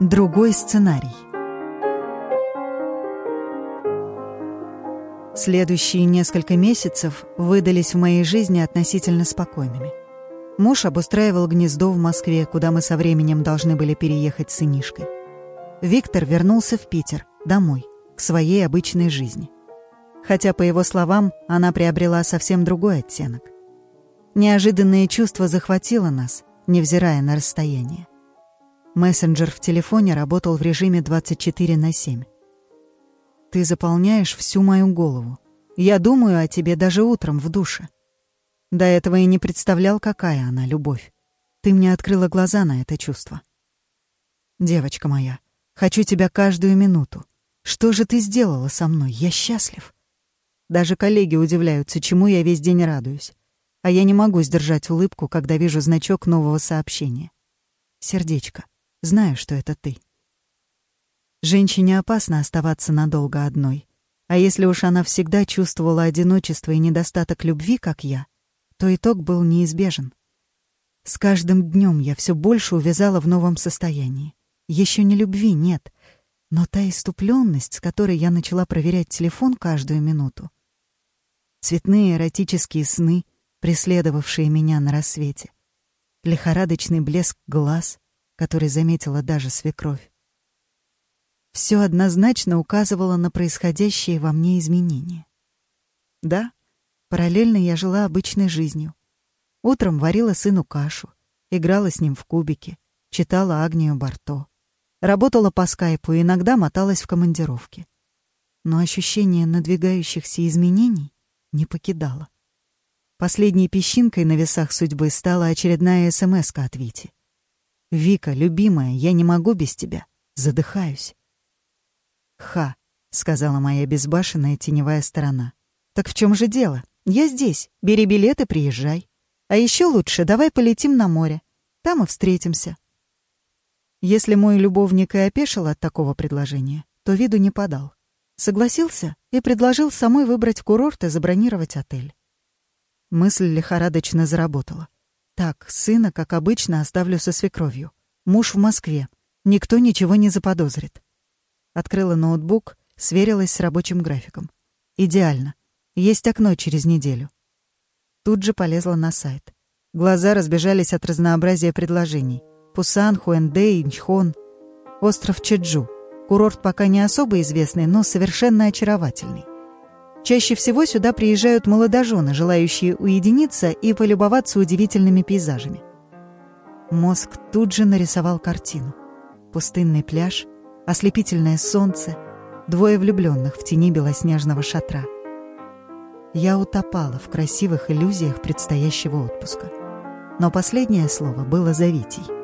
Другой сценарий. Следующие несколько месяцев выдались в моей жизни относительно спокойными. Муж обустраивал гнездо в Москве, куда мы со временем должны были переехать с сынишкой. Виктор вернулся в Питер, домой, к своей обычной жизни. Хотя, по его словам, она приобрела совсем другой оттенок. Неожиданное чувство захватило нас, невзирая на расстояние. Мессенджер в телефоне работал в режиме 24 на 7. Ты заполняешь всю мою голову. Я думаю о тебе даже утром в душе. До этого и не представлял, какая она любовь. Ты мне открыла глаза на это чувство. Девочка моя, хочу тебя каждую минуту. Что же ты сделала со мной? Я счастлив. Даже коллеги удивляются, чему я весь день радуюсь. А я не могу сдержать улыбку, когда вижу значок нового сообщения. Сердечко. Знаю, что это ты. Женщине опасно оставаться надолго одной. А если уж она всегда чувствовала одиночество и недостаток любви, как я, то итог был неизбежен. С каждым днем я все больше увязала в новом состоянии. Еще не любви нет, но та иступленность, с которой я начала проверять телефон каждую минуту. Цветные эротические сны, преследовавшие меня на рассвете. Лихорадочный блеск глаз, который заметила даже свекровь. Все однозначно указывало на происходящие во мне изменения. Да, параллельно я жила обычной жизнью. Утром варила сыну кашу, играла с ним в кубики, читала Агнию Барто, работала по скайпу и иногда моталась в командировки. Но ощущение надвигающихся изменений не покидало. Последней песчинкой на весах судьбы стала очередная смс от Вити. «Вика, любимая, я не могу без тебя. Задыхаюсь». «Ха», — сказала моя безбашенная теневая сторона. «Так в чем же дело? Я здесь. Бери билеты, приезжай. А еще лучше давай полетим на море. Там и встретимся». Если мой любовник и опешил от такого предложения, то виду не подал. Согласился и предложил самой выбрать курорт и забронировать отель. Мысль лихорадочно заработала. Так, сына, как обычно, оставлю со свекровью. Муж в Москве. Никто ничего не заподозрит. Открыла ноутбук, сверилась с рабочим графиком. Идеально. Есть окно через неделю. Тут же полезла на сайт. Глаза разбежались от разнообразия предложений. Пусан, Хуэнде, Инчхон. Остров Чеджу. Курорт пока не особо известный, но совершенно очаровательный. Чаще всего сюда приезжают молодожены, желающие уединиться и полюбоваться удивительными пейзажами. Мозг тут же нарисовал картину. Пустынный пляж, ослепительное солнце, двое влюбленных в тени белоснежного шатра. Я утопала в красивых иллюзиях предстоящего отпуска. Но последнее слово было за Витей.